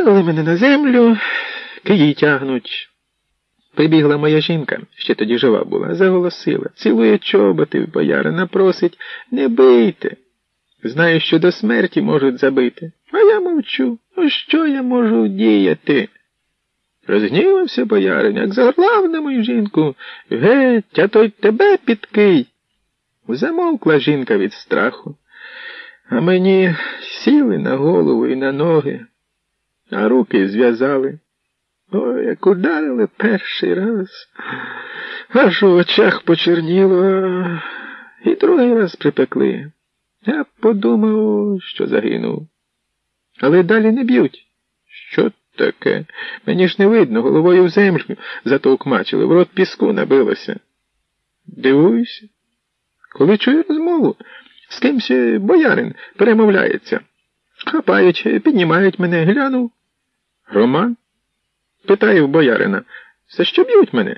Кинули мене на землю, киї тягнуть. Прибігла моя жінка, ще тоді жива була, заголосила, цілує чоботи в боярина, просить не бийте. Знаю, що до смерті можуть забити. А я мовчу. Ну що я можу діяти? Розгнівався боярин, як загорлав на мою жінку. Геть, а той тебе підкий. Замовкла жінка від страху, а мені сіли на голову і на ноги, а руки зв'язали. Ой, як ударили перший раз, аж у очах почерніло, і другий раз припекли. Я подумав, що загинув. Але далі не б'ють. Що таке? Мені ж не видно, головою в землю затовкмачили, в рот піску набилося. Дивуюся. Коли чую розмову, з кимсь боярин перемовляється. Хапають, піднімають мене, глянув. Роман? Питаю в боярина, за що б'ють мене?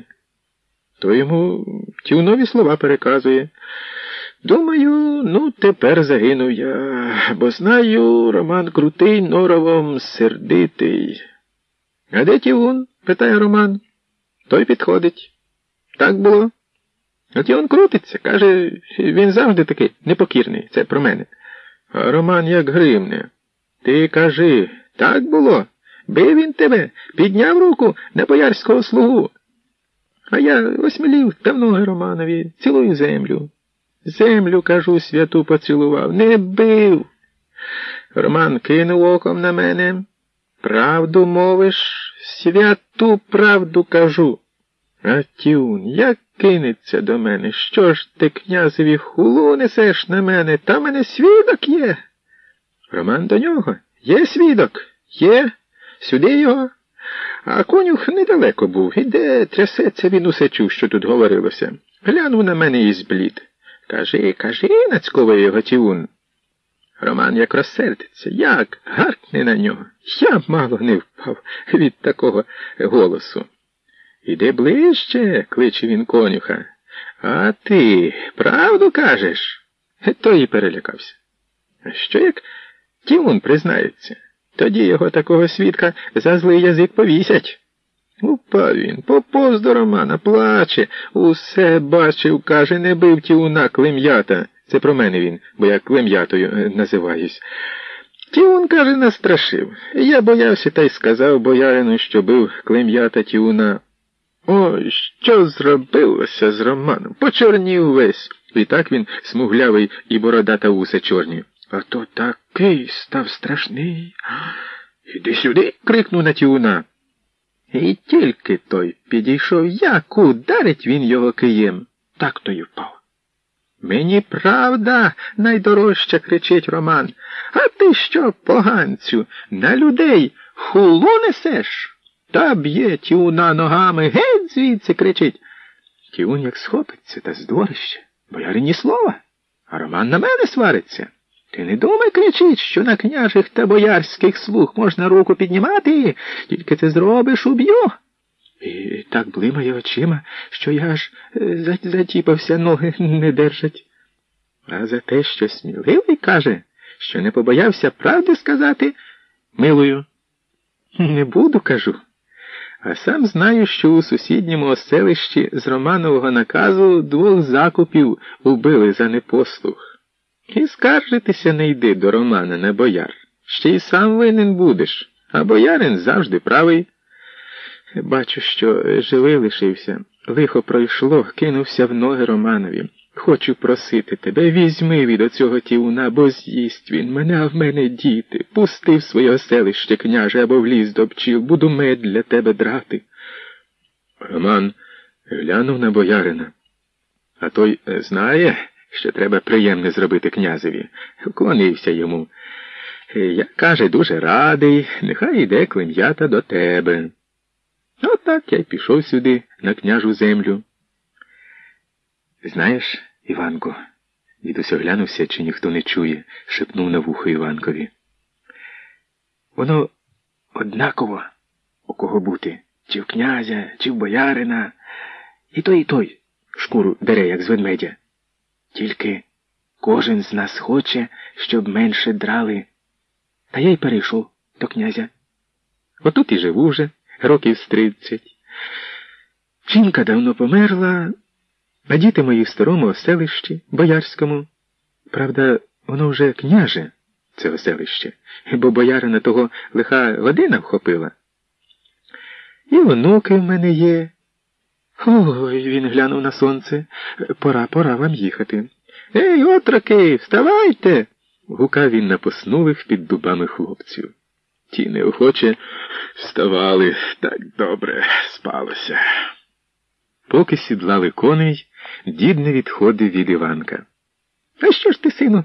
То йому ті нові слова переказує. Думаю, ну тепер загинув я, бо знаю, Роман крутий норовом сердитий. А де Тівун? питає Роман. Той підходить. Так було. От і крутиться, каже, він завжди такий непокірний, це про мене. А Роман як гримне. Ти кажи, так було? Бив він тебе, підняв руку на боярського слугу. А я осмілів давно Романові, цілую землю. Землю, кажу, святу поцілував. Не бив. Роман кинув оком на мене. Правду мовиш, святу правду кажу. А тюн, як кинеться до мене? Що ж ти, князеві, хулу несеш на мене? Та мене свідок є. Роман до нього. Є свідок? Є. Сюди його. А конюх недалеко був. Іде, трясеться, він усе чув, що тут говорилося. Глянув на мене і зблід. Кажи, кажи, нацьковує його тівун. Роман як розсердиться, як гаркне на нього. Я мало не впав від такого голосу. Іди ближче, кличе він конюха. А ти правду кажеш? Той і перелякався. Що як тівун признається? Тоді його такого свідка за злий язик повісять. Упав він, поповз до Романа, плаче, усе бачив, каже, не бив тіуна клем'ята. Це про мене він, бо я клем'ятою е, називаюсь. Тіун, каже, настрашив. Я боявся та й сказав боярину, що бив клем'ята тіуна. Ой, що зробилося з Романом? Почорнів весь. І так він смуглявий і бородата вуса чорні. А то такий став страшний. Іди сюди. крикнув на тіуна. І тільки той підійшов, як ударить він його києм, так той і впав. Мені правда найдорожча, кричить Роман. А ти що, поганцю, на людей хулу несеш? Та б'є тюна ногами, геть звідси кричить. Тюн як схопиться та з дворища, боярині слова, а Роман на мене свариться. Ти не думай, кричить, що на княжих та боярських слуг можна руку піднімати, тільки ти зробиш уб'ю. І так блимає очима, що я аж е, затіпався, ноги не держать. А за те, що сміливий каже, що не побоявся правди сказати, милую. Не буду, кажу. А сам знаю, що у сусідньому оселищі з Романового наказу двох закупів убили за непослух. І скаржитися не йди до Романа на бояр. Ще й сам винен будеш, а боярин завжди правий. Бачу, що живий лишився. Лихо пройшло, кинувся в ноги Романові. Хочу просити тебе, візьми від оцього тівуна, бо з'їсть він мене, а в мене діти. Пусти в своє селище, княже, або в ліс до пчіл, буду мед для тебе драти. Роман глянув на боярина. А той знає що треба приємне зробити князеві. Вклонився йому. Я, каже, дуже радий, нехай йде клем'ята до тебе. Отак я й пішов сюди, на княжу землю. Знаєш, Іванко, дідусь оглянувся, чи ніхто не чує, шепнув на вухо Іванкові. Воно однаково у кого бути, чи в князя, чи в боярина, і той, і той шкуру дере, як з ведмедя. Тільки кожен з нас хоче, щоб менше драли. Та я й перейшов до князя. Отут і живу вже, років з тридцять. Жінка давно померла, а діти мої в старому оселищі, боярському. Правда, воно вже княже, це оселище, бо боярина того лиха година вхопила. І онуки в мене є. Ой, він глянув на сонце. Пора, пора вам їхати. Ей, отроки, вставайте. гукав він на поснулих під дубами хлопців. Ті неохоче вставали так добре спалося. Поки сідлали коней, дід не відходив від Іванка. А що ж ти, сину,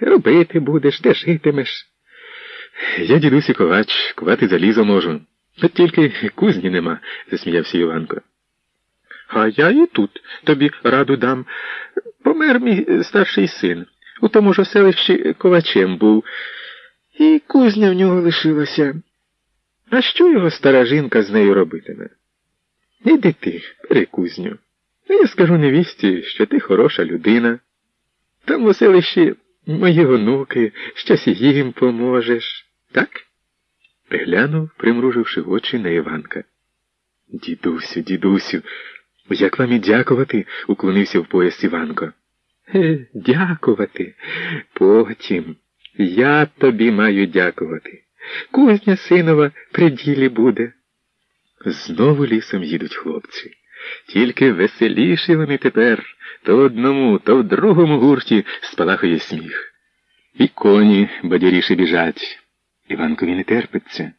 робити будеш, де житимеш? Я, дідусі ковач, кувати залізо можу. От тільки кузні нема, засміявся Іванко. А я і тут тобі раду дам. Помер мій старший син. У тому ж оселищі ковачем був, і кузня в нього лишилася. А що його стара жінка з нею робитиме? Іди ти, бери кузню. Я скажу невісті, що ти хороша людина. Там у селищі мої онуки, щось їм поможеш. Так? Приглянув, примруживши очі на Іванка. Дідусю, дідусю, як вам і дякувати, уклонився в пояс Іванко. Е, дякувати. Потім. Я тобі маю дякувати. Кузня синова при ділі буде. Знову лісом їдуть хлопці. Тільки веселіші вони тепер то одному, то в другому гурті спалахує сміх. І коні бадіріше біжать. Іванкові не терпиться,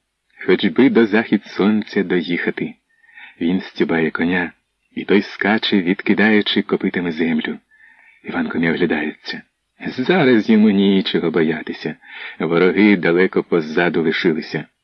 хоч би до захід сонця доїхати. Він стібає коня, і той скаче, відкидаючи копитами землю. Іванко не оглядається. Зараз йому нічого боятися. Вороги далеко позаду лишилися.